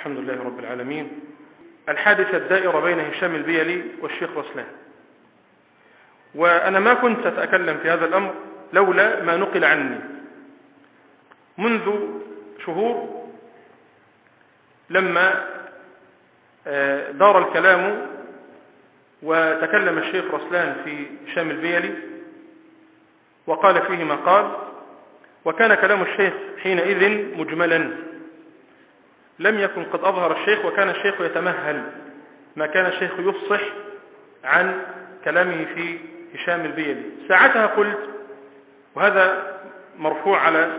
الحمد لله رب العالمين. الحادثة الدائرة بين هشام البيلي والشيخ رسلان. وأنا ما كنت أتكلم في هذا الأمر لولا ما نقل عني. منذ شهور لما آه، دار الكلام وتكلم الشيخ رسلان في هشام البيلي وقال فيه ما قال وكان كلام الشيخ حينئذ مجملا. لم يكن قد أظهر الشيخ وكان الشيخ يتمهل ما كان الشيخ يفصح عن كلامه في هشام البيلي. ساعتها قلت وهذا مرفوع على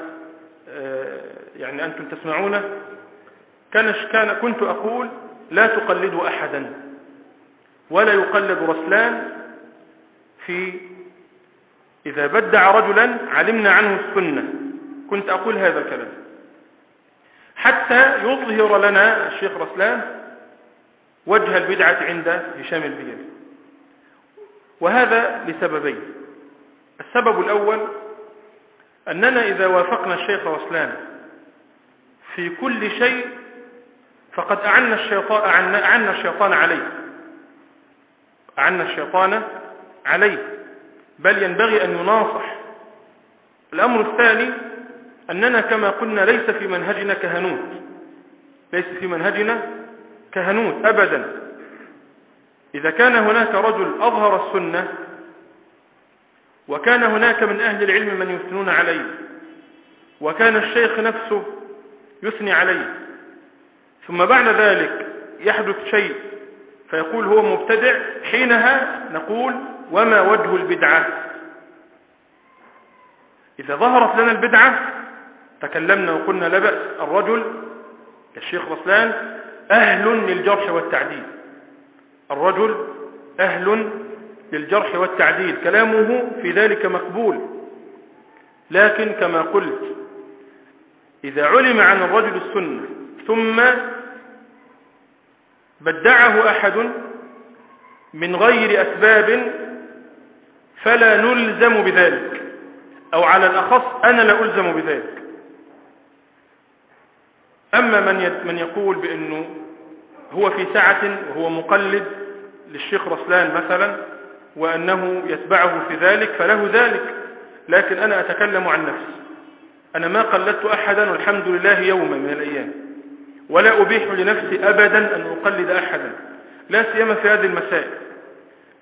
آه، يعني أنتم تسمعونه كان كان كنت أقول لا تقلدوا أحدا ولا يقلد رسلان في إذا بدع رجلا علمنا عنه السنة. كنت أقول هذا الكلام. حتى يظهر لنا الشيخ رسلان وجه البدعة عند هشام البيلي وهذا لسببين. السبب الأول أننا إذا وافقنا الشيخ رسلان في كل شيء فقد أعنا الشيطان, أعنا الشيطان عليه. أعنا الشيطان عليه. بل ينبغي أن يناصح. الأمر الثاني أننا كما قلنا ليس في منهجنا كهنوت. ليس في منهجنا كهنوت أبدا. إذا كان هناك رجل أظهر السنة وكان هناك من أهل العلم من يثنون عليه وكان الشيخ نفسه يثني عليه ثم بعد ذلك يحدث شيء فيقول هو مبتدع حينها نقول وما وجه البدعة؟ إذا ظهرت لنا البدعة تكلمنا وقلنا لا بأس. الرجل كالشيخ رسلان أهل للجرح والتعديل. الرجل أهل للجرح والتعديل. كلامه في ذلك مقبول. لكن كما قلت إذا علم عن الرجل السنة ثم بدعه أحد من غير أسباب فلا نلزم بذلك. أو على الأخص أنا لا ألزم بذلك. أما من من يقول بأنه هو في سعة وهو مقلد للشيخ رسلان مثلا وأنه يتبعه في ذلك فله ذلك لكن أنا أتكلم عن نفسي. أنا ما قلدت أحدا والحمد لله يوما من الأيام ولا أبيح لنفسي أبدا أن أقلد أحدا لا سيما في هذه المسائل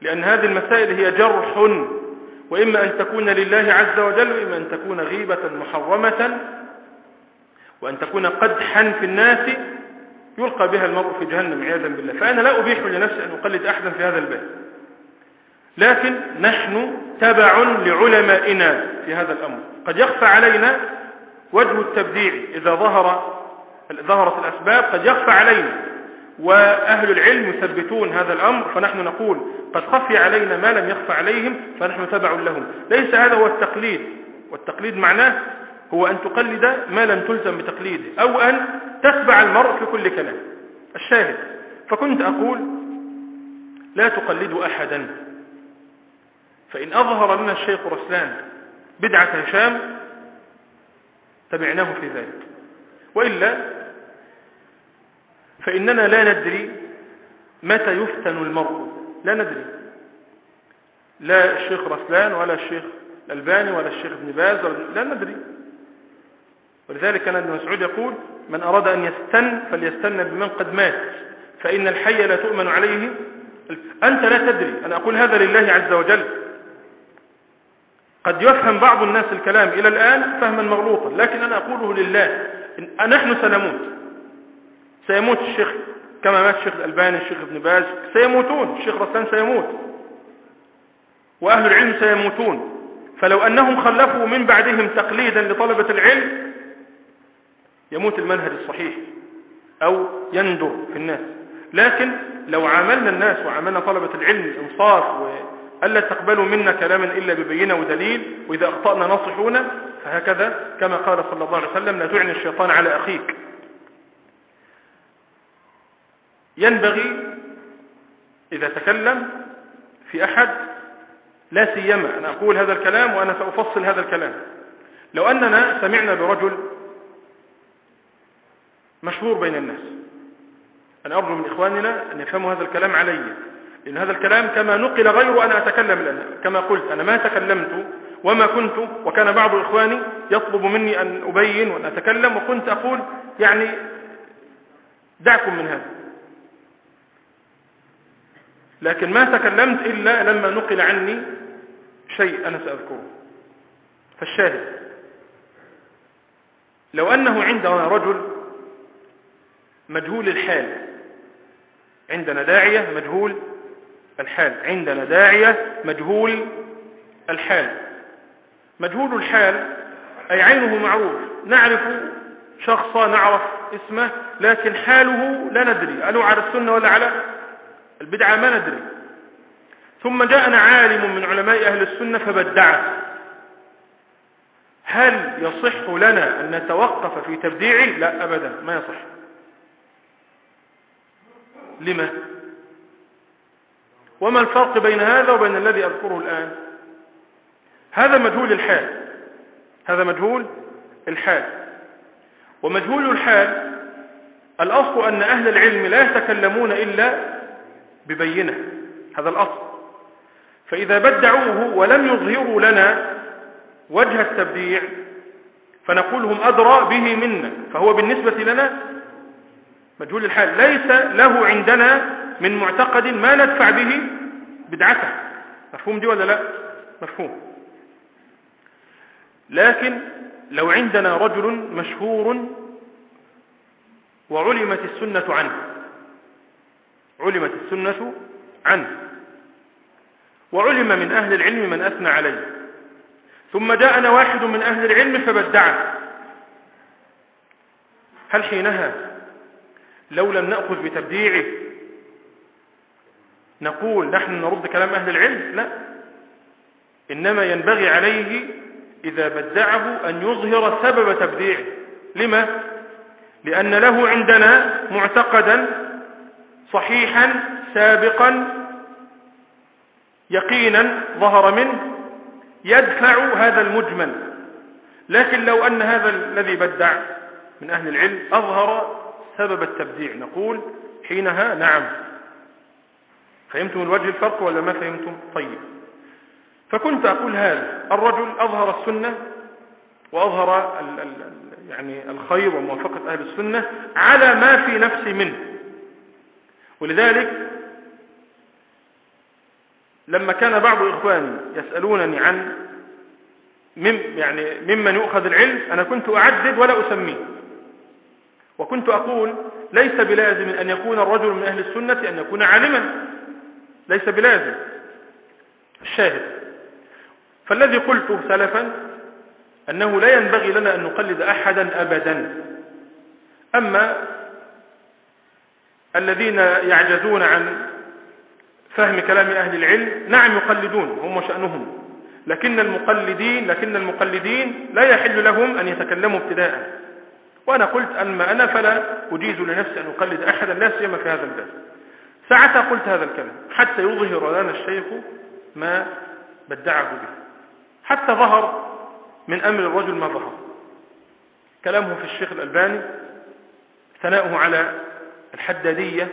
لأن هذه المسائل هي جرح وإما أن تكون لله عز وجل وإما أن تكون غيبة محرمة وأن تكون قدحا في الناس يلقى بها المرء في جهنم عياذا بالله. فأنا لا أبيح لنفسي أن أقلد أحدا في هذا الباب لكن نحن تبع لعلمائنا في هذا الأمر. قد يخفى علينا وجه التبديع. إذا ظهر ظهرت الأسباب قد يخفى علينا. وأهل العلم يثبتون هذا الأمر فنحن نقول قد خفي علينا ما لم يخفى عليهم فنحن تبع لهم. ليس هذا هو التقليد. والتقليد معناه هو أن تقلد ما لم تلزم بتقليده أو أن تتبع المرء في كل كلام. الشاهد. فكنت أقول لا تقلدوا أحدا. فإن أظهر لنا الشيخ رسلان بدعة هشام تبعناه في ذلك. وإلا فإننا لا ندري متى يفتن المرء. لا ندري. لا الشيخ رسلان ولا الشيخ الألباني ولا الشيخ ابن باز لا ندري. ولذلك كان ابن مسعود يقول من أراد أن يستن فليستن بمن قد مات. فإن الحي لا تؤمن عليه. أنت لا تدري. أنا أقول هذا لله عز وجل. قد يفهم بعض الناس الكلام إلى الآن فهما مغلوطا. لكن أنا أقوله لله نحن سنموت. سيموت الشيخ كما مات الشيخ الألباني الشيخ ابن باز. سيموتون. الشيخ رسلان سيموت. وأهل العلم سيموتون. فلو أنهم خلفوا من بعدهم تقليدا لطلبة العلم يموت المنهج الصحيح أو يندر في الناس. لكن لو عاملنا الناس وعاملنا طلبة العلم الإنصاف وألا تقبلوا منا كلاما إلا ببينة ودليل وإذا أخطأنا نصحونا فهكذا كما قال صلى الله عليه وسلم لا تعني الشيطان على أخيك. ينبغي إذا تكلم في أحد لا سيما أنا أقول هذا الكلام وأنا سأفصل هذا الكلام. لو أننا سمعنا برجل مشهور بين الناس. أنا أرجو من إخواننا أن يفهموا هذا الكلام علي لأن هذا الكلام كما نقل غير أنا أتكلم الآن كما قلت أنا ما تكلمت وما كنت وكان بعض إخواني يطلب مني أن أبين وأن أتكلم وكنت أقول يعني دعكم من هذا. لكن ما تكلمت إلا لما نقل عني شيء أنا سأذكره. فالشاهد لو أنه عندنا رجل مجهول الحال. عندنا داعية مجهول الحال. عندنا داعية مجهول الحال. مجهول الحال أي عينه معروف. نعرف شخصا نعرف اسمه لكن حاله لا ندري. ألو على السنة ولا على البدعة؟ ما ندري. ثم جاءنا عالم من علماء أهل السنة فبدعه. هل يصح لنا أن نتوقف في تبديعه؟ لا أبدا ما يصح. لما؟ وما الفرق بين هذا وبين الذي أذكره الآن؟ هذا مجهول الحال. هذا مجهول الحال. ومجهول الحال الأصل أن أهل العلم لا يتكلمون إلا ببينة. هذا الأصل. فإذا بدعوه ولم يظهروا لنا وجه التبديع فنقول هم أدرى به منا. فهو بالنسبة لنا مجهول الحال. ليس له عندنا من معتقد ما ندفع به بدعته. مفهوم دي ولا لا؟ مفهوم. لكن لو عندنا رجل مشهور وعلمت السنة عنه علمت السنة عنه وعلم من أهل العلم من أثنى عليه ثم جاءنا واحد من أهل العلم فبدعه هل حينها لو لم نأخذ بتبديعه نقول نحن نرد كلام أهل العلم؟ لا. إنما ينبغي عليه إذا بدعه أن يظهر سبب تبديعه. لما؟ لأن له عندنا معتقدا صحيحا سابقا يقينا ظهر منه يدفع هذا المجمل. لكن لو أن هذا الذي بدع من أهل العلم أظهر سبب التبديع. نقول حينها نعم. فهمتم الوجه الفرق ولا ما فهمتم؟ طيب. فكنت أقول هذا. الرجل أظهر السنة وأظهر يعني الخير وموافقة أهل السنة على ما في نفسي منه. ولذلك لما كان بعض إخواني يسألونني عن مم يعني ممن يؤخذ العلم أنا كنت أعدد ولا أسميه. وكنت أقول ليس بلازم أن يكون الرجل من أهل السنة أن يكون عالما. ليس بلازم. الشاهد. فالذي قلته سلفا أنه لا ينبغي لنا أن نقلد أحدا أبدا. أما الذين يعجزون عن فهم كلام أهل العلم نعم يقلدون هم شأنهم لكن المقلدين لكن المقلدين لا يحل لهم أن يتكلموا ابتداء. وأنا قلت أما أنا فلا أجيز لنفسي أن أقلد أحدا لا سيما في هذا الباب. ساعتها قلت هذا الكلام حتى يظهر لنا الشيخ ما بدعه به. حتى ظهر من أمر الرجل ما ظهر. كلامه في الشيخ الألباني ثناؤه على الحدادية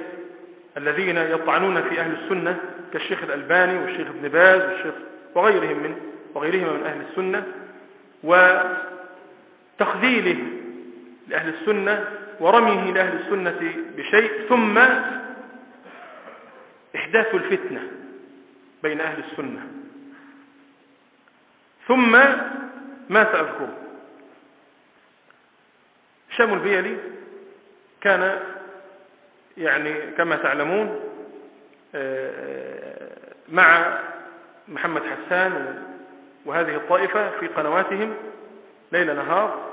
الذين يطعنون في أهل السنة كالشيخ الألباني والشيخ ابن باز والشيخ وغيرهم من وغيرهما من أهل السنة وتخذيله لأهل السنة ورميه لأهل السنة بشيء ثم إحداث الفتنة بين أهل السنة. ثم ما سأذكر شام البيلي كان يعني كما تعلمون آه، مع محمد حسان وهذه الطائفة في قنواتهم ليل نهار.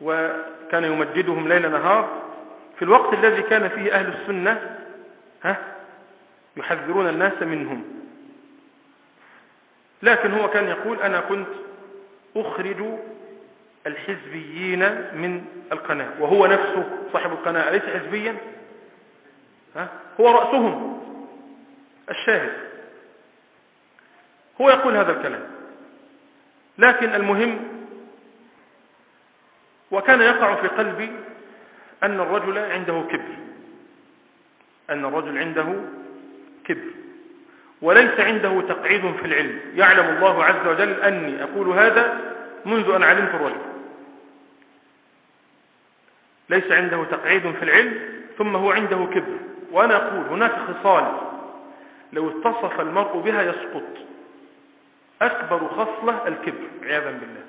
وكان يمجدهم ليل نهار في الوقت الذي كان فيه أهل السنة ها يحذرون الناس منهم. لكن هو كان يقول أنا كنت أخرج الحزبيين من القناة وهو نفسه صاحب القناة أليس حزبيا؟ ها؟ هو رأسهم الشاهد. هو يقول هذا الكلام. لكن المهم وكان يقع في قلبي أن الرجل عنده كبر. أن الرجل عنده كبر. وليس عنده تقعيد في العلم. يعلم الله عز وجل أني أقول هذا منذ أن علمت الرجل. ليس عنده تقعيد في العلم ثم هو عنده كبر. وأنا أقول هناك خصال. لو اتصف المرء بها يسقط. أكبر خصلة الكبر عياذا بالله.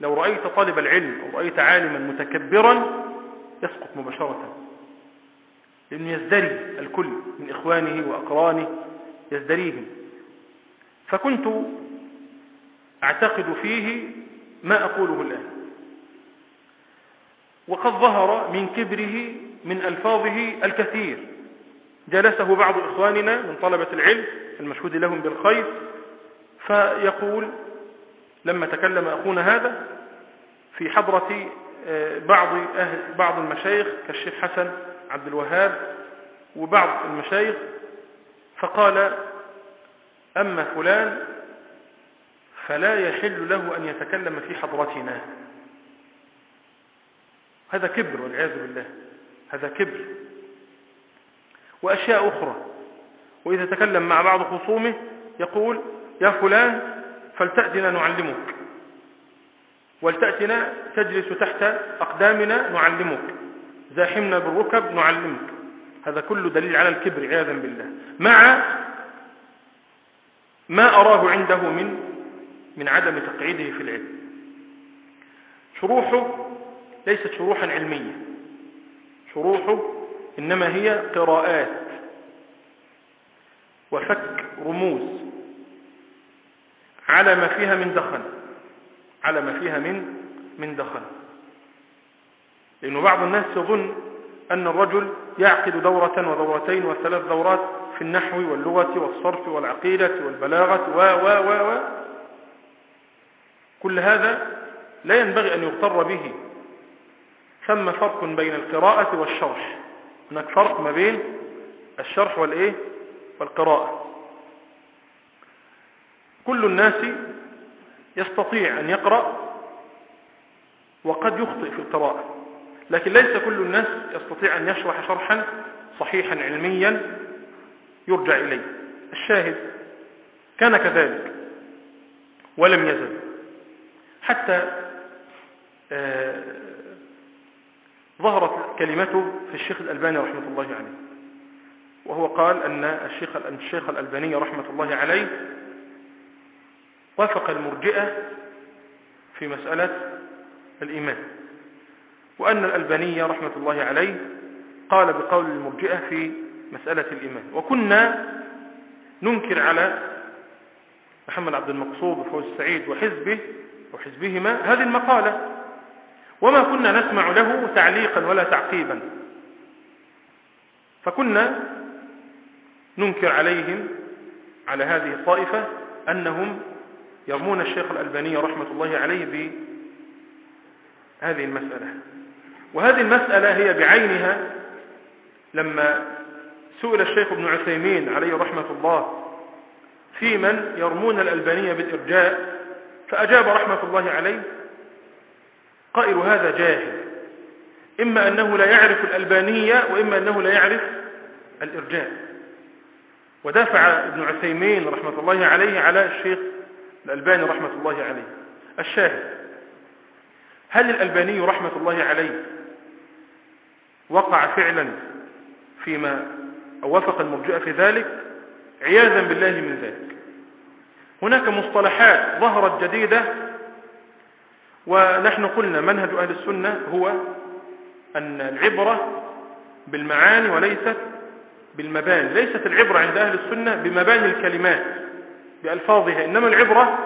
لو رأيت طالب العلم أو رأيت عالما متكبرا يسقط مباشرة. لأنه يزدري الكل من إخوانه وأقرانه يزدريهم. فكنت أعتقد فيه ما أقوله الآن. وقد ظهر من كبره من ألفاظه الكثير. جلسه بعض إخواننا من طلبة العلم المشهود لهم بالخير فيقول لما تكلم أخونا هذا في حضرة آه، بعض أهل بعض المشايخ كالشيخ حسن عبد الوهاب وبعض المشايخ فقال أما فلان فلا يحل له أن يتكلم في حضرتنا. هذا كبر والعياذ بالله هذا كبر. وأشياء أخرى وإذا تكلم مع بعض خصومه يقول يا فلان فلتأتنا نعلمك. ولتأتنا تجلس تحت أقدامنا نعلمك. زاحمنا بالركب نعلمك. هذا كله دليل على الكبر عياذا بالله. مع ما أراه عنده من من عدم تقعيده في العلم. شروحه ليست شروحا علمية. شروحه إنما هي قراءات وفك رموز. على ما فيها من دخن على ما فيها من من دخن لأنه بعض الناس يظن أن الرجل يعقد دورة ودورتين وثلاث دورات في النحو واللغة والصرف والعقيدة والبلاغة و و و و. كل هذا لا ينبغي أن يغتر به. ثم فرق بين القراءة والشرح. هناك فرق ما بين الشرح والإيه؟ والقراءة. كل الناس يستطيع أن يقرأ وقد يخطئ في القراءة. لكن ليس كل الناس يستطيع أن يشرح شرحا صحيحا علميا يرجع إليه. الشاهد كان كذلك ولم يزل. حتى آه، ظهرت كلمته في الشيخ الألباني رحمة الله عليه. وهو قال أن الشيخ الشيخ الألباني رحمة الله عليه وافق المرجئة في مسألة الإيمان. وأن الألباني رحمة الله عليه قال بقول المرجئة في مسألة الإيمان. وكنا ننكر على محمد عبد المقصود وفوز السعيد وحزبه وحزبهما هذه المقالة. وما كنا نسمع له تعليقا ولا تعقيبا. فكنا ننكر عليهم على هذه الطائفة أنهم يرمون الشيخ الألباني رحمة الله عليه بهذه المسألة. وهذه المسألة هي بعينها لما سئل الشيخ ابن عثيمين عليه رحمة الله في من يرمون الألبانية بالإرجاء فأجاب رحمة الله عليه قائل هذا جاهل. إما أنه لا يعرف الألبانية وإما أنه لا يعرف الإرجاء. ودافع ابن عثيمين رحمة الله عليه على الشيخ الألباني رحمة الله عليه. الشاهد. هل الألباني رحمة الله عليه وقع فعلا فيما أو وافق المرجئة في ذلك؟ عياذا بالله من ذلك. هناك مصطلحات ظهرت جديدة ونحن قلنا منهج أهل السنة هو أن العبرة بالمعاني وليست بالمباني. ليست العبرة عند أهل السنة بمباني الكلمات. بألفاظها. إنما العبرة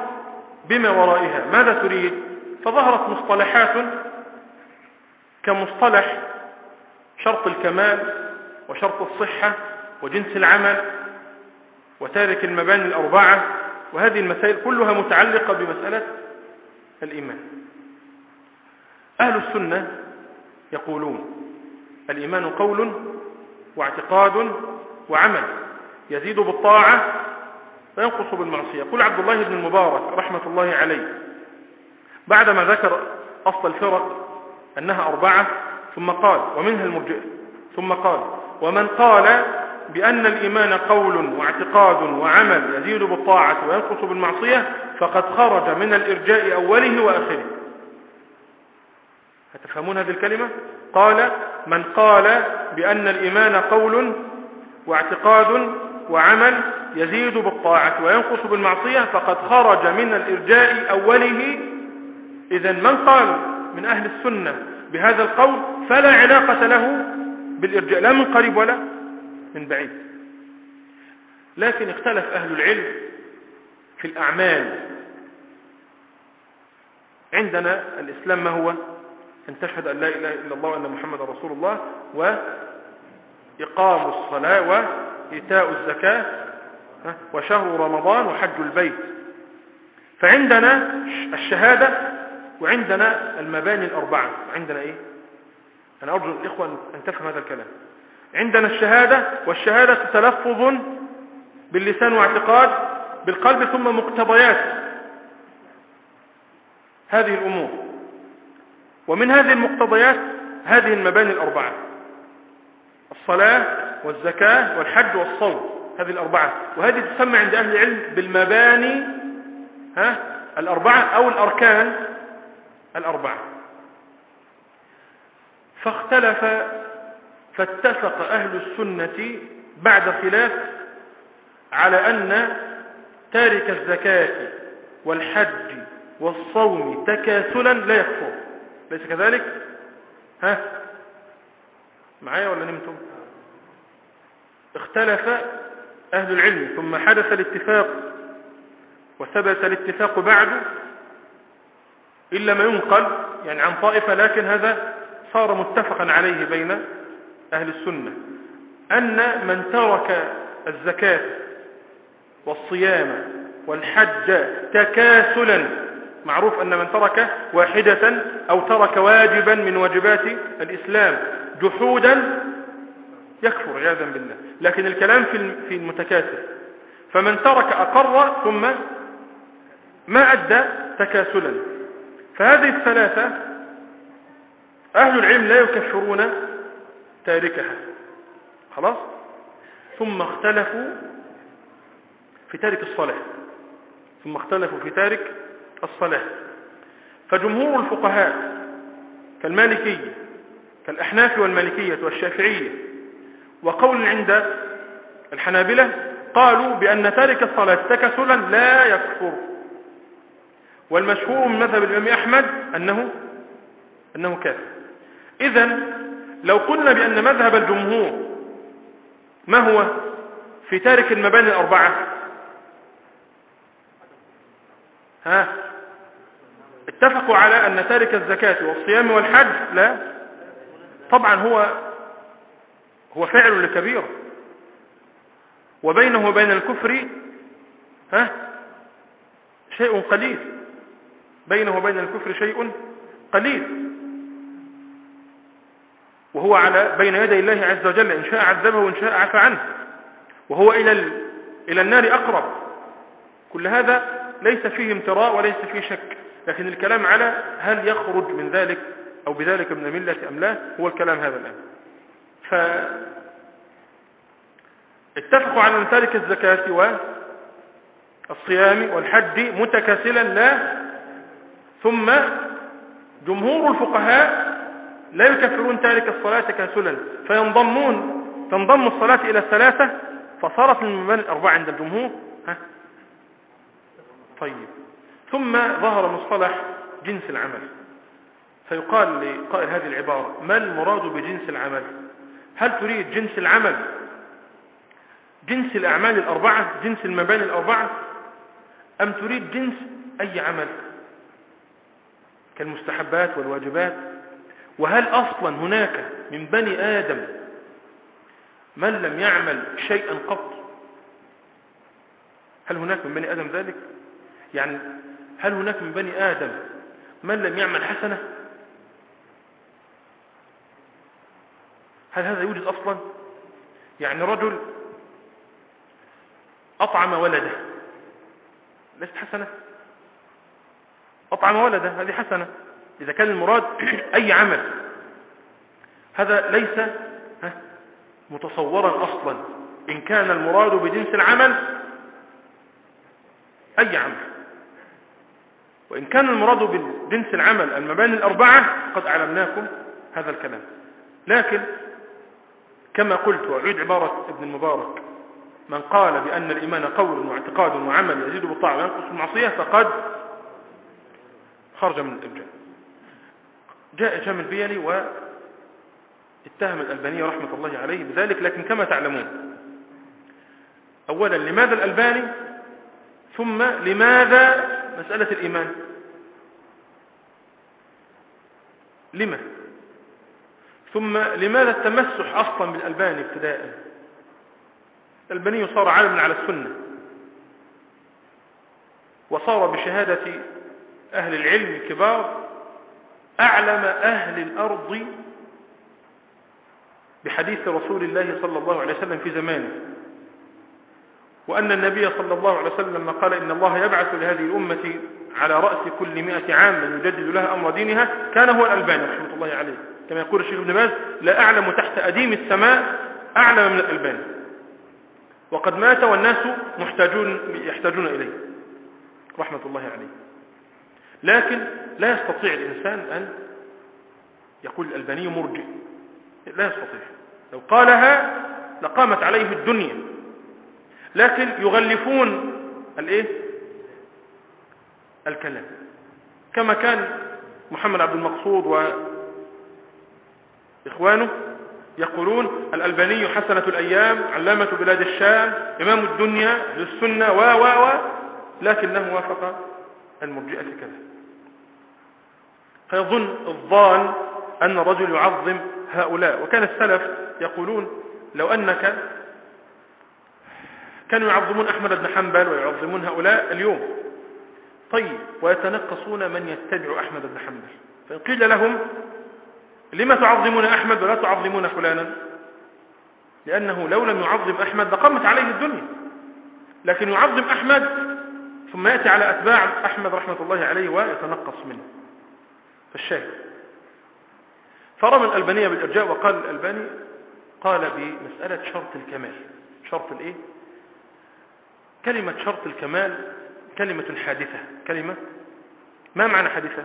بما ورائها. ماذا تريد؟ فظهرت مصطلحات كمصطلح شرط الكمال وشرط الصحة وجنس العمل وتارك المباني الأربعة. وهذه المسائل كلها متعلقة بمسألة الإيمان. أهل السنة يقولون الإيمان قول واعتقاد وعمل. يزيد بالطاعة وينقص بالمعصية. يقول عبد الله بن المبارك رحمة الله عليه. بعدما ذكر أصل الفرق أنها أربعة ثم قال ومنها المرجئة ثم قال ومن قال بأن الإيمان قول واعتقاد وعمل يزيد بالطاعة وينقص بالمعصية فقد خرج من الإرجاء أوله وآخره. هتفهمون هذه الكلمة؟ قال من قال بأن الإيمان قول واعتقاد وعمل يزيد بالطاعة وينقص بالمعصية فقد خرج من الإرجاء أوله. إذا من قال من أهل السنة بهذا القول فلا علاقة له بالإرجاء لا من قريب ولا من بعيد. لكن اختلف أهل العلم في الأعمال. عندنا الإسلام ما هو؟ أن تشهد أن لا إله إلا الله وأن محمد رسول الله وإقام الصلاة وإيتاء الزكاة وشهر رمضان وحج البيت. فعندنا الشهادة وعندنا المباني الأربعة. عندنا إيه؟ أنا أرجو الإخوة أن تفهم هذا الكلام. عندنا الشهادة والشهادة تلفظ باللسان واعتقاد بالقلب ثم مقتضيات هذه الأمور. ومن هذه المقتضيات هذه المباني الأربعة. الصلاة والزكاة والحج والصوم هذه الأربعة. وهذه تسمى عند أهل العلم بالمباني ها الأربعة أو الأركان الأربعة. فاختلف فاتفق أهل السنة بعد خلاف على أن تارك الزكاة والحج والصوم تكاسلا لا يكفر. ليس كذلك؟ ها؟ معايا ولا نمتم اختلف أهل العلم ثم حدث الاتفاق وثبت الاتفاق بعد إلا ما ينقل يعني عن طائفة لكن هذا صار متفقا عليه بين أهل السنة. أن من ترك الزكاة والصيام والحج تكاسلا معروف أن من ترك واحدة أو ترك واجبا من واجبات الإسلام جحودا يكفر عياذا بالله. لكن الكلام في المتكاسل فمن ترك أقر ثم ما أدى تكاسلا. فهذه الثلاثة أهل العلم لا يكفرون تاركها. خلاص؟ ثم اختلفوا في تارك الصلاة. ثم اختلفوا في تارك الصلاة. فجمهور الفقهاء كالمالكية كالأحناف والمالكية والشافعية وقول عند الحنابلة قالوا بأن تارك الصلاة تكسلا لا يكفر. والمشهور من مذهب الإمام أحمد أنه أنه كافر. إذا لو قلنا بأن مذهب الجمهور ما هو في تارك المباني الأربعة؟ ها؟ اتفقوا على أن تارك الزكاة والصيام والحج لا. طبعا هو هو فعل لكبير. وبينه وبين الكفر ها شيء قليل. بينه وبين الكفر شيء قليل. وهو على بين يدي الله عز وجل إن شاء عذبه وإن شاء عفى عنه. وهو إلى إلى النار أقرب. كل هذا ليس فيه امتراء وليس فيه شك. لكن الكلام على هل يخرج من ذلك أو بذلك من الملة أم لا هو الكلام هذا الآن. فاتفقوا على أن تارك الزكاة والصيام والحج متكاسلا لا. ثم جمهور الفقهاء لا يكفرون تارك الصلاة تكاسلا فينضمون تنضم الصلاة إلى الثلاثة فصارت المبان الأربعة عند الجمهور. ها؟ طيب. ثم ظهر مصطلح جنس العمل فيقال لقائل هذه العبارة ما المراد بجنس العمل؟ هل تريد جنس العمل؟ جنس الأعمال الأربعة؟ جنس المباني الأربعة؟ أم تريد جنس أي عمل؟ كالمستحبات والواجبات. وهل أصلا هناك من بني آدم من لم يعمل شيئا قط؟ هل هناك من بني آدم ذلك؟ يعني هل هناك من بني آدم من لم يعمل حسنة؟ هل هذا يوجد أصلا؟ يعني رجل أطعم ولده. ليست حسنة. أطعم ولده هذه حسنة. إذا كان المراد أي عمل. هذا ليس متصورا أصلا. إن كان المراد بجنس العمل أي عمل. وإن كان المراد بجنس العمل المباني الأربعة قد أعلمناكم هذا الكلام. لكن كما قلت وأعيد عبارة ابن المبارك. من قال بأن الإيمان قول واعتقاد وعمل يزيد بالطاعة وينقص المعصية فقد خرج من الإرجاء جاء جامل البيلي واتهم الألباني رحمة الله عليه بذلك لكن كما تعلمون أولا لماذا الألباني؟ ثم لماذا مسألة الإيمان؟ لما؟ ثم لماذا التمسح أصلا بالألباني ابتداء الألباني صار عالما على السنة. وصار بشهادة أهل العلم الكبار أعلم أهل الأرض بحديث رسول الله صلى الله عليه وسلم في زمانه. وأن النبي صلى الله عليه وسلم قال إن الله يبعث لهذه الأمة على رأس كل مئة عام من يجدد لها أمر دينها كان هو الألباني رحمة الله عليه. كما يقول الشيخ ابن باز لا أعلم تحت أديم السماء أعلم من الألباني وقد مات والناس محتاجون يحتاجون إليه. رحمة الله عليه. لكن لا يستطيع الإنسان أن يقول الألباني مرجئ. لا يستطيع. لو قالها لقامت عليه الدنيا. لكن يغلفون الإيه؟ الكلام. كما كان محمد عبد المقصود وإخوانه يقولون الألباني حسنة الأيام علامة بلاد الشام إمام الدنيا للسنة و و و لكنه وافق المرجئة كذا. فيظن الظان أن الرجل يعظم هؤلاء. وكان السلف يقولون لو أنك كانوا يعظمون أحمد بن حنبل ويعظمون هؤلاء اليوم طيب ويتنقصون من يتبع أحمد بن حنبل. فإن قيل لهم لما تعظمون أحمد ولا تعظمون فلانا؟ لأنه لو لم يعظم أحمد لقامت عليه الدنيا. لكن يعظم أحمد ثم يأتي على أتباع أحمد رحمة الله عليه ويتنقص منه. فالشاهد. فرمى الألبانية بالإرجاء وقال الألباني قال بمسألة شرط الكمال. شرط الإيه؟ كلمة شرط الكمال كلمة حادثة. كلمة؟ ما معنى حادثة؟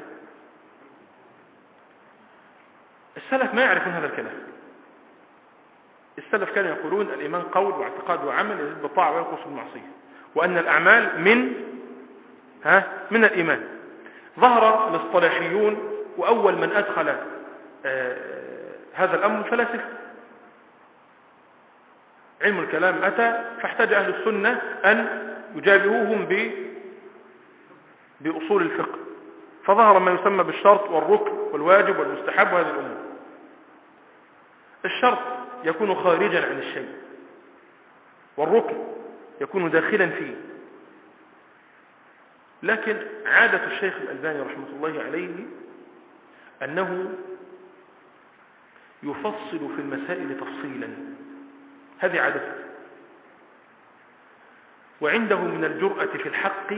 السلف ما يعرفون هذا الكلام. السلف كانوا يقولون الإيمان قول واعتقاد وعمل يزيد بالطاعة وينقص المعصية. وأن الأعمال من ها من الإيمان. ظهر الاصطلاحيون وأول من أدخل آه هذا الأمر الفلاسفة علم الكلام أتى فاحتاج أهل السنة أن يجابهوهم ب بأصول الفقه. فظهر ما يسمى بالشرط والركن والواجب والمستحب وهذه الأمور. الشرط يكون خارجا عن الشيء والركن يكون داخلا فيه. لكن عادة الشيخ الألباني رحمة الله عليه أنه يفصل في المسائل تفصيلا. هذه عادته وعنده من الجرأة في الحق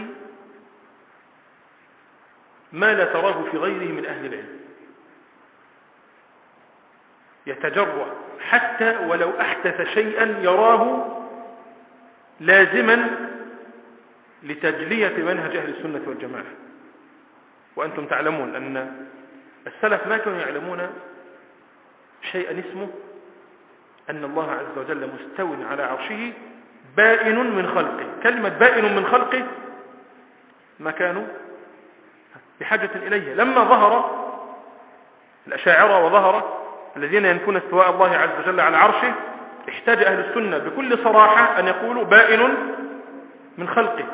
ما لا تراه في غيره من أهل العلم. يتجرأ حتى ولو أحدث شيئا يراه لازما لتجلية منهج أهل السنة والجماعة. وأنتم تعلمون أن السلف ما كانوا يعلمون شيئا اسمه أن الله عز وجل مستو على عرشه بائن من خلقه. كلمة بائن من خلقه ما كانوا بحاجة إليه لما ظهر الأشاعرة وظهر الذين ينفون استواء الله عز وجل على عرشه احتاج أهل السنة بكل صراحة أن يقولوا بائن من خلقه.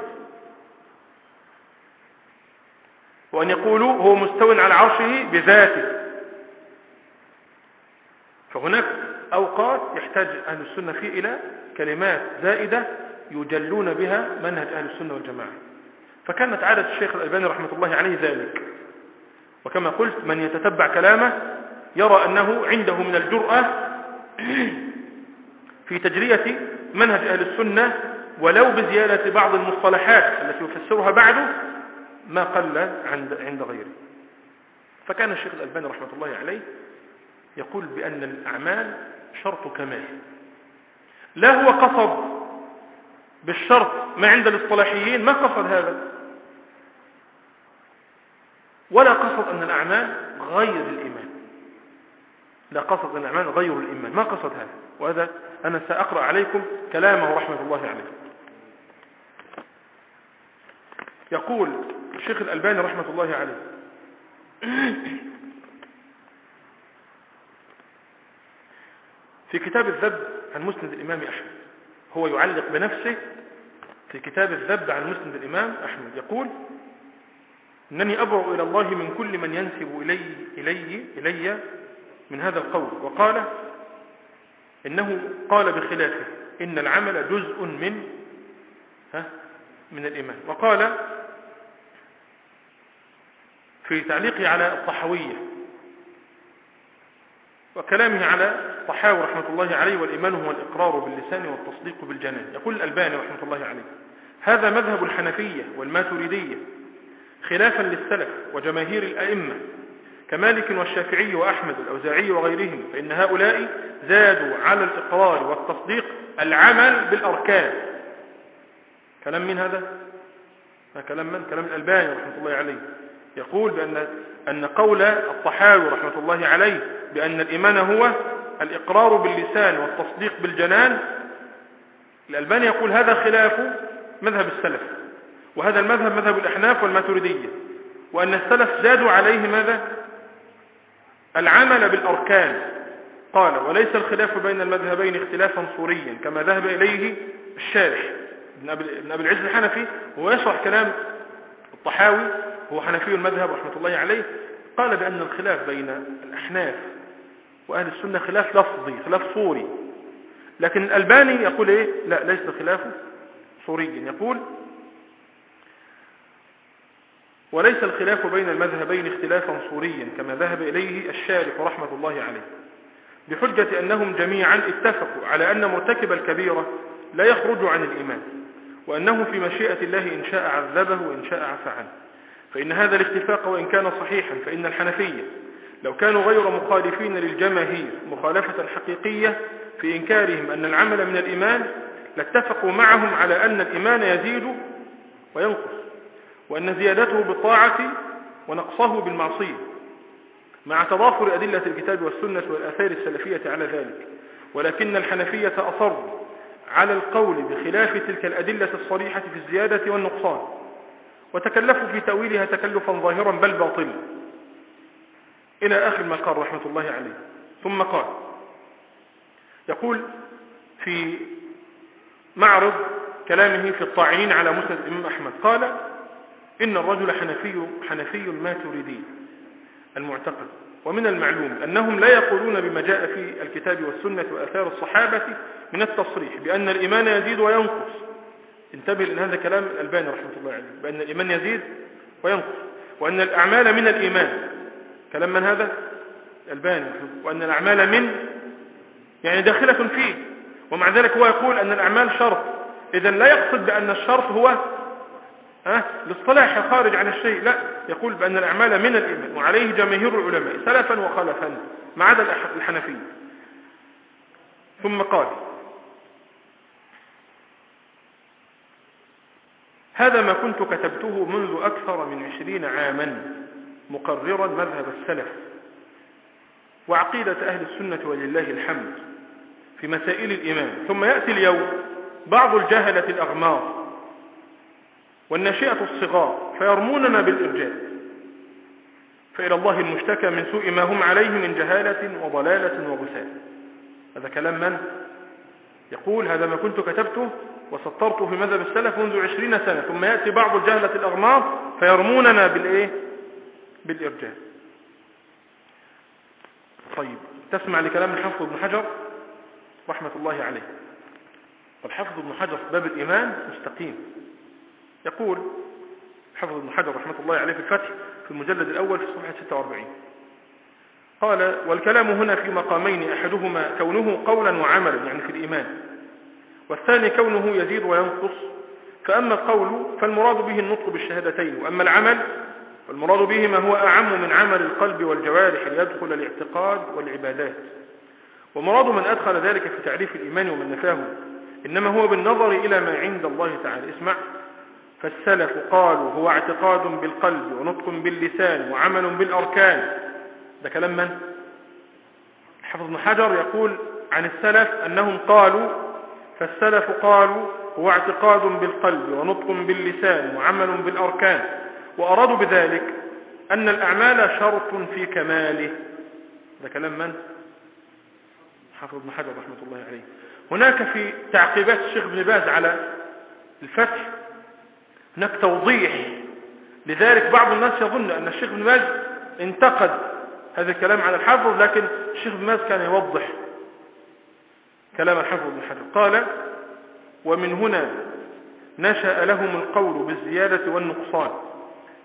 وأن يقولوا هو مستو على عرشه بذاته. فهناك أوقات يحتاج أهل السنة فيه إلى كلمات زائدة يجلون بها منهج أهل السنة والجماعة. فكانت عادة الشيخ الألباني رحمة الله عليه ذلك. وكما قلت من يتتبع كلامه يرى أنه عنده من الجرأة في تجرية منهج أهل السنة ولو بزيادة بعض المصطلحات التي يفسرها بعده ما قل عند غيره. فكان الشيخ الألباني رحمة الله عليه يقول بأن الأعمال شرط كمال. لا هو قصد بالشرط ما عند الاصطلاحيين ما قصد هذا. ولا قصد أن الأعمال غير الإيمان. لا قصد الأعمال غير الإيمان. ما قصد هذا؟ وهذا أنا سأقرأ عليكم كلامه رحمة الله عليه. يقول الشيخ الألباني رحمة الله عليه. في كتاب الذب عن مسند الإمام أحمد. هو يعلق بنفسه في كتاب الذب عن مسند الإمام أحمد. يقول إنني أبرأ إلى الله من كل من ينسب إلي, إلي, إلي من هذا القول وقال إنه قال بخلافه إن العمل جزء من ها من الإيمان. وقال في تعليقه على الطحوية وكلامه على الطحاوي رحمة الله عليه والإيمان هو الإقرار باللسان والتصديق بالجنان. يقول الألباني رحمة الله عليه هذا مذهب الحنفية والماتريدية خلافا للسلف وجماهير الأئمة كمالك والشافعي وأحمد والأوزاعي وغيرهم فإن هؤلاء زادوا على الإقرار والتصديق العمل بالأركان كلام من هذا؟ كلام من؟ كلام الألباني رحمة الله عليه يقول بأن أن قول الطحاوي رحمة الله عليه بأن الإيمان هو الإقرار باللسان والتصديق بالجنان الألباني يقول هذا خلاف مذهب السلف وهذا المذهب مذهب الأحناف والماتريدية وأن السلف زادوا عليه ماذا العمل بالأركان. قال وليس الخلاف بين المذهبين اختلافا صوريا كما ذهب إليه الشارح. ابن أبي العز الحنفي وهو يشرح كلام الطحاوي هو حنفي المذهب رحمة الله عليه. قال بأن الخلاف بين الأحناف وأهل السنة خلاف لفظي خلاف صوري. لكن الألباني يقول إيه؟ لا ليس خلاف صوريا. يقول وليس الخلاف بين المذهبين اختلافا صوريا كما ذهب إليه الشارح رحمة الله عليه. بحجة أنهم جميعا اتفقوا على أن مرتكب الكبيرة لا يخرج عن الإيمان وأنه في مشيئة الله إن شاء عذبه وإن شاء عفى عنه. فإن هذا الاتفاق وإن كان صحيحا فإن الحنفية لو كانوا غير مخالفين للجماهير مخالفة حقيقية في إنكارهم أن العمل من الإيمان لاتفقوا معهم على أن الإيمان يزيد وينقص. وأن زيادته بالطاعة ونقصه بالمعصية مع تضافر أدلة الكتاب والسنة والآثار السلفية على ذلك. ولكن الحنفية أصروا على القول بخلاف تلك الأدلة الصريحة في الزيادة والنقصان وتكلفوا في تأويلها تكلفا ظاهرا بل باطلا. إلى آخر ما قال رحمة الله عليه. ثم قال يقول في معرض كلامه في الطاعنين على مسند الإمام أحمد قال إن الرجل حنفي, حنفي ما تريدين المعتقد. ومن المعلوم أنهم لا يقولون بما جاء في الكتاب والسنة وأثار الصحابة من التصريح بأن الإيمان يزيد وينقص. انتبه لأن هذا كلام الألباني رحمة الله عليه بأن الإيمان يزيد وينقص. وأن الأعمال من الإيمان. كلام من هذا؟ الألباني. وأن الأعمال من؟ يعني داخلة فيه. ومع ذلك هو يقول أن الأعمال شرط. إذا لا يقصد بأن الشرط هو ها؟ الاصطلاح خارج عن الشيء. لا يقول بأن الأعمال من الإيمان وعليه جماهير العلماء سلفا وخلفا ما عدا الحنفية. ثم قال هذا ما كنت كتبته منذ أكثر من عشرين عاما مقررا مذهب السلف وعقيدة أهل السنة ولله الحمد في مسائل الإيمان. ثم يأتي اليوم بعض الجهلة الأغمار والناشئة الصغار فيرموننا بالإرجاء. فإلى الله المشتكى من سوء ما هم عليه من جهالة وضلالة وغساء هذا كلام من؟ يقول هذا ما كنت كتبته وسطرته في مذهب السلف منذ عشرين سنة ثم يأتي بعض الجهلة الأغمار فيرموننا بالإيه؟ بالإرجاء. طيب تسمع لكلام الحافظ ابن حجر؟ رحمة الله عليه. والحافظ ابن حجر في باب الإيمان مستقيم. يقول حفظ ابن حجر رحمة الله عليه في الفتح في المجلد الأول في صفحة 46 قال والكلام هنا في مقامين أحدهما كونه قولا وعملا يعني في الإيمان. والثاني كونه يزيد وينقص. فأما القول فالمراد به النطق بالشهادتين وأما العمل فالمراد به ما هو أعم من عمل القلب والجوارح ليدخل الاعتقاد والعبادات. ومراد من أدخل ذلك في تعريف الإيمان ومن نفاه إنما هو بالنظر إلى ما عند الله تعالى. اسمع. فالسلف قالوا هو اعتقاد بالقلب ونطق باللسان وعمل بالأركان ده كلام من؟ حفظ بن حجر يقول عن السلف أنهم قالوا فالسلف قالوا هو اعتقاد بالقلب ونطق باللسان وعمل بالأركان وأرادوا بذلك أن الأعمال شرط في كماله ده كلام من؟ حافظ بن حجر رحمة الله عليه هناك في تعقيبات الشيخ بن باز على الفتح هناك توضيح. لذلك بعض الناس يظن أن الشيخ بن باز انتقد هذا الكلام على الحافظ لكن الشيخ بن باز كان يوضح كلام الحافظ بن حجر. قال ومن هنا نشأ لهم القول بالزيادة والنقصان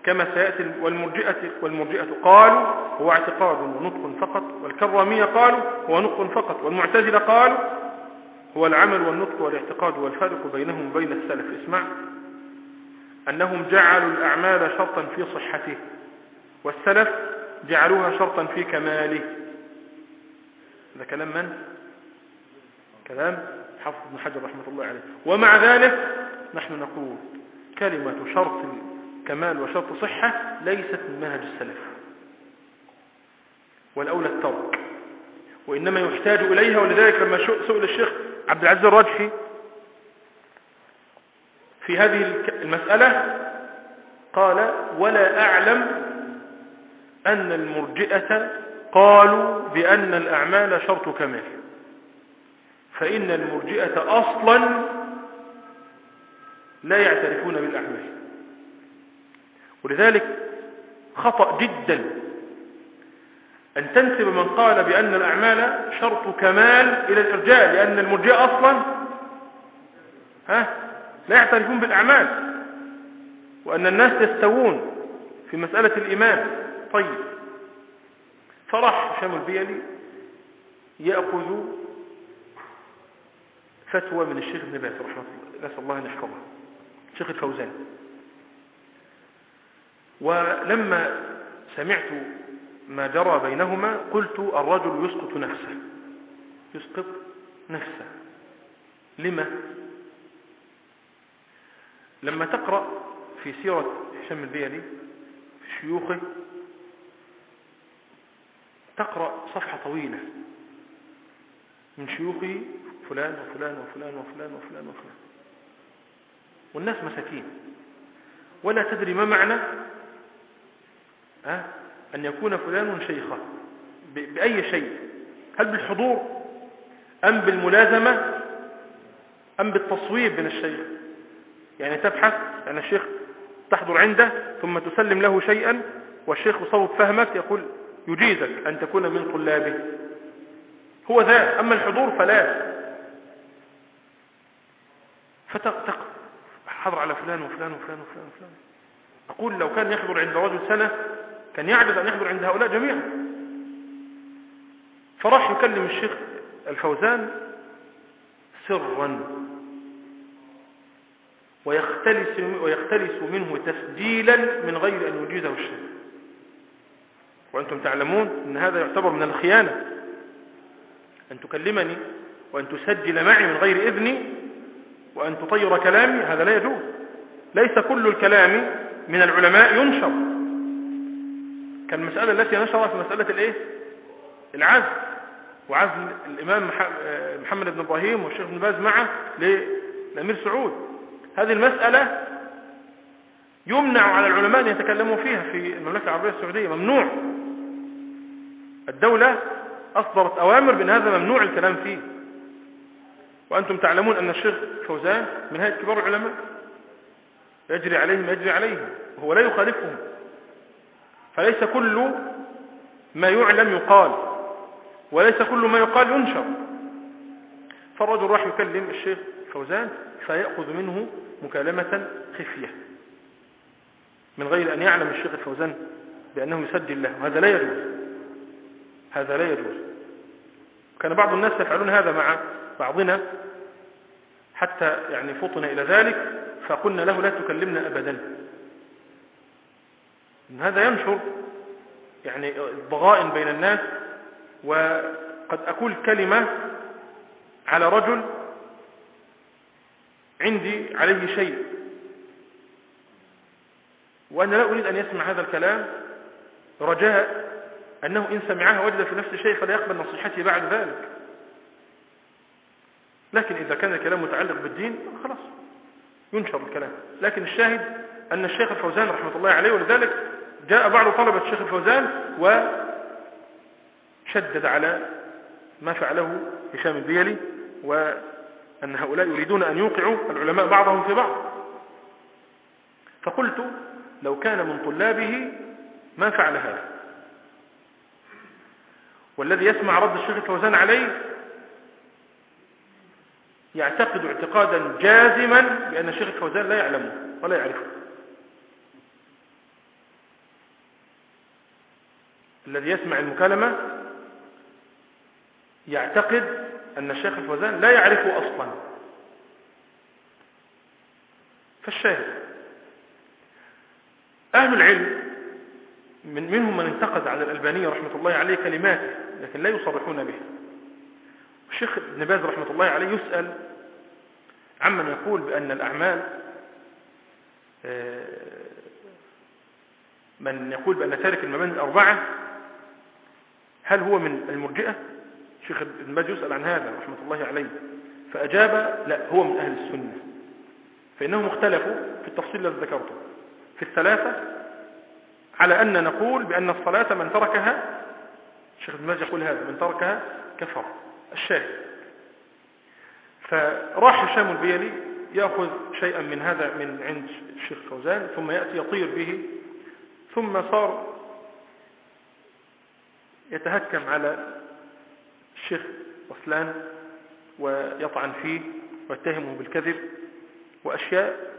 كما سيأتي والمرجئة, والمرجئة قالوا هو اعتقاد ونطق فقط. والكرامية قالوا هو نطق فقط. والمعتزلة قالوا هو العمل والنطق والاعتقاد والفرق بينهم وبين السلف. اسمع. أنهم جعلوا الأعمال شرطا في صحته والسلف جعلوها شرطا في كماله. هذا كلام من؟ كلام حفظ بن حجر رحمة الله عليه. ومع ذلك نحن نقول كلمة شرط كمال وشرط صحة ليست من منهج السلف. والأولى الترك وإنما يحتاج إليها ولذلك لما سئل الشيخ عبد العزيز الرجحي في هذه المسألة قال ولا أعلم أن المرجئة قالوا بأن الأعمال شرط كمال. فإن المرجئة أصلا لا يعترفون بالأعمال. ولذلك خطأ جدا أن تنسب من قال بأن الأعمال شرط كمال إلى الإرجاء لأن المرجئة أصلا؟ ها؟ لا يعترفون بالأعمال. وأن الناس يستوون في مسألة الإيمان. طيب. فراح هشام البيلي يأخذ فتوى من الشيخ ابن باز رحمه الله. نسأل الله أن يحفظه. الشيخ الفوزان. ولما سمعت ما جرى بينهما قلت الرجل يسقط نفسه. يسقط نفسه. لما؟ لما تقرأ في سيرة هشام البيلي في شيوخه تقرأ صفحة طويلة من شيوخه فلان وفلان وفلان وفلان وفلان وفلان. والناس مساكين. ولا تدري ما معنى؟ أن يكون فلان شيخا بأي شيء. هل بالحضور أم بالملازمة أم بالتصويب من الشيخ؟ يعني تبحث يعني الشيخ تحضر عنده ثم تسلم له شيئا والشيخ يصوب فهمك يقول يجيزك أن تكون من طلابه. هو ذا أما الحضور فلا. فتق حضر على فلان وفلان وفلان وفلان وفلان. أقول لو كان يحضر عند رجل سنة كان يعجز أن يحضر عند هؤلاء جميعا. فراح يكلم الشيخ الفوزان سرا. ويختلس, ويختلس منه تسجيلا من غير أن يجيزه الشيخ. وأنتم تعلمون أن هذا يعتبر من الخيانة. أن تكلمني وأن تسجل معي من غير إذني وأن تطير كلامي هذا لا يجوز. ليس كل الكلام من العلماء ينشر. كالمسألة التي نشرها في مسألة الإيه؟ العزل. وعزل الإمام محمد بن إبراهيم والشيخ بن باز معه للأمير سعود. هذه المسألة يمنع على العلماء أن يتكلموا فيها في المملكة العربية السعودية ممنوع. الدولة أصدرت أوامر بأن هذا ممنوع الكلام فيه. وأنتم تعلمون أن الشيخ فوزان من هيئة كبار العلماء. يجري عليهم يجري عليهم. وهو لا يخالفهم. فليس كل ما يعلم يقال. وليس كل ما يقال ينشر. فالرجل راح يكلم الشيخ فوزان فيأخذ منه مكالمة خفية. من غير أن يعلم الشيخ الفوزان بأنه يسجل له هذا لا يجوز. هذا لا يجوز. كان بعض الناس يفعلون هذا مع بعضنا حتى يعني فطن إلى ذلك فقلنا له لا تكلمنا أبدا. إن هذا ينشر يعني الضغائن بين الناس قد أقول كلمة على رجل عندي عليه شيء. وأنا لا أريد أن يسمع هذا الكلام رجاء أنه إن سمعها وجد في نفسه شيء فلا يقبل نصيحتي بعد ذلك. لكن إذا كان الكلام متعلق بالدين خلاص ينشر الكلام. لكن الشاهد أن الشيخ الفوزان رحمة الله عليه ولذلك جاء بعض طلبة الشيخ الفوزان وشدد على ما فعله هشام البيلي وأن هؤلاء يريدون أن يوقعوا العلماء بعضهم في بعض. فقلت لو كان من طلابه ما فعل هذا. والذي يسمع رد الشيخ الفوزان عليه يعتقد اعتقادا جازما بأن الشيخ الفوزان لا يعلمه ولا يعرفه. الذي يسمع المكالمة يعتقد أن الشيخ الفوزان لا يعرفه أصلا. فالشاهد. أهل العلم من منهم من انتقد على الألبانية رحمة الله عليه كلماته لكن لا يصرحون به الشيخ ابن باز رحمة الله عليه يسأل عمن يقول بأن الأعمال آه، من يقول بأن تارك المباني الأربعة هل هو من المرجئة؟ الشيخ ابن باز يسأل عن هذا رحمة الله عليه فأجاب لا هو من أهل السنة. فإنهم اختلفوا في التفصيل الذي ذكرته. في الثلاثة على أن نقول بأن الصلاة من تركها الشيخ ابن باز يقول هذا من تركها كفر الشاهد. فراح هشام البيلي يأخذ شيئا من هذا من عند الشيخ فوزان ثم يأتي يطير به ثم صار يتهكم على الشيخ رسلان ويطعن فيه ويتهمه بالكذب وأشياء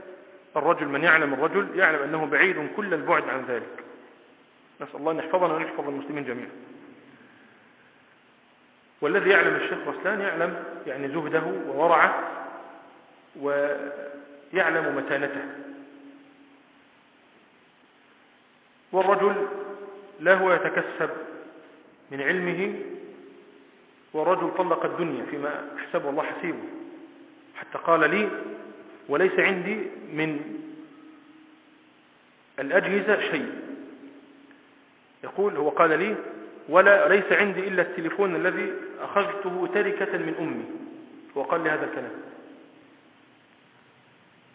الرجل من يعلم الرجل يعلم أنه بعيد كل البعد عن ذلك. نسأل الله أن يحفظنا ويحفظ المسلمين جميعا. والذي يعلم الشيخ رسلان يعلم يعني زهده وورعه ويعلم متانته. والرجل لا هو يتكسب من علمه والرجل طلق الدنيا فيما حسبه الله حسيبه. حتى قال لي وليس عندي من الأجهزة شيء. يقول هو قال لي ولا ليس عندي إلا التليفون الذي أخذته تركة من أمي. وقال لي هذا الكلام.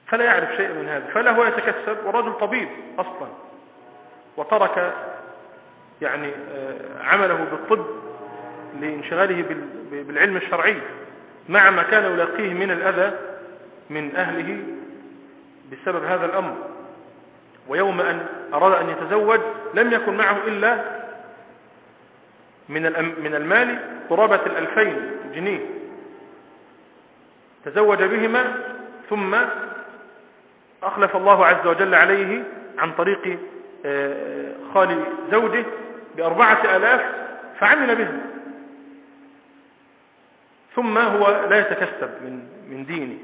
فلا يعرف شيء من هذا. فلا هو يتكسب ورجل طبيب أصلا. وترك يعني آه، عمله بالطب لانشغاله بالعلم الشرعي مع ما كان يلاقيه من الأذى من أهله بسبب هذا الأمر. ويوم أن أراد أن يتزوج لم يكن معه إلا من من المال قرابة الألفين جنيه. تزوج بهما ثم أخلف الله عز وجل عليه عن طريق آه، خال زوجه بأربعة ألاف فعمل بهم ثم هو لا يتكسب من من دينه.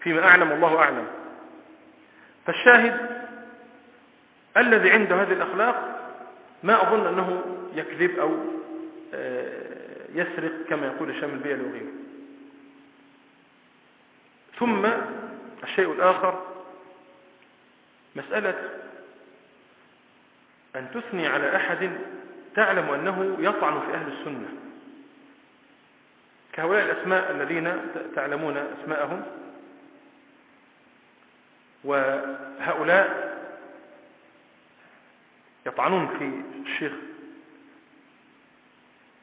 فيما أعلم والله أعلم. فالشاهد الذي عنده هذه الأخلاق ما أظن أنه يكذب أو آه، يسرق كما يقول الشام البيئة وغيره. ثم الشيء الآخر مسألة أن تثني على أحد تعلم أنه يطعن في أهل السنة. كهؤلاء الأسماء الذين تعلمون أسماءهم وهؤلاء يطعنون في الشيخ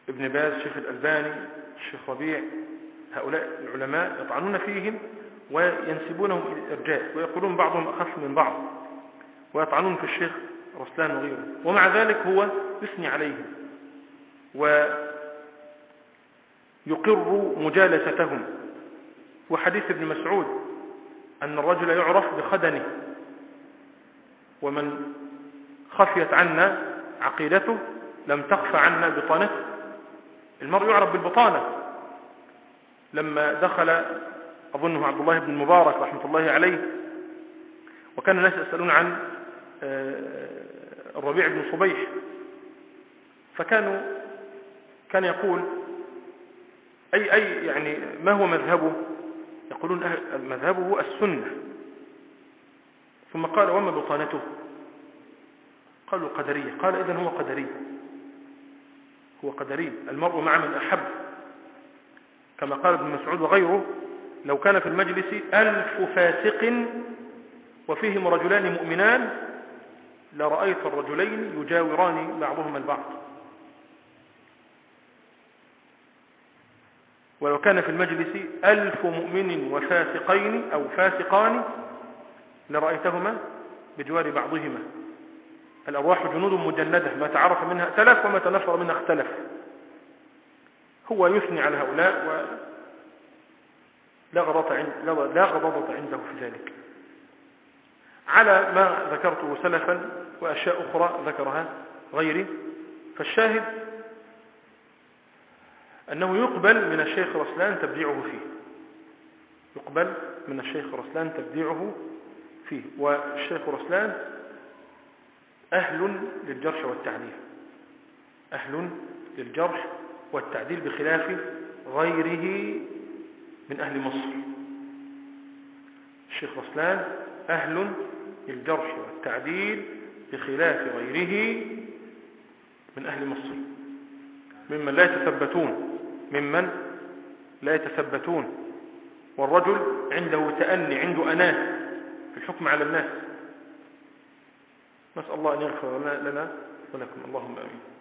ابن باز الشيخ الألباني الشيخ ربيع هؤلاء العلماء يطعنون فيهم وينسبونهم إلى الإرجاء ويقولون بعضهم أخف من بعض ويطعنون في الشيخ رسلان وغيره ومع ذلك هو يثني عليهم ويقر مجالستهم. وحديث ابن مسعود أن الرجل يعرف بخدنه ومن خفيت عنا عقيدته لم تخف عنا بطانته. المرء يعرف بالبطانة. لما دخل أظنه عبد الله بن المبارك رحمة الله عليه وكان الناس يسألون عن آه، الربيع بن صبيح فكانوا كان يقول أي, أي يعني ما هو مذهبه؟ يقولون مذهبه السنة. ثم قال وما بطانته؟ قالوا قدرية. قال إذن هو قدري. هو قدري. المرء مع من أحب. كما قال ابن مسعود وغيره لو كان في المجلس ألف فاسق وفيهم رجلان مؤمنان لرأيت الرجلين يجاوران بعضهما البعض. ولو كان في المجلس ألف مؤمن وفاسقين أو فاسقان لرأيتهما بجوار بعضهما. الأرواح جنود مجندة ما تعرف منها ائتلف وما تنفر منها اختلف. هو يثني على هؤلاء و لا غضبة عنده في ذلك. على ما ذكرته سلفا وأشياء أخرى ذكرها غيري فالشاهد أنه يقبل من الشيخ رسلان تبديعه فيه. يقبل من الشيخ رسلان تبديعه فيه. والشيخ رسلان أهل للجرح والتعديل. أهل للجرح والتعديل بخلاف غيره من أهل مصر. الشيخ رسلان أهل للجرح والتعديل بخلاف غيره من أهل مصر. ممن لا يتثبتون. ممن لا يتثبتون والرجل عنده تأني عنده أناة في الحكم على الناس. نسأل الله أن يغفر لنا ولكم. اللهم آمين.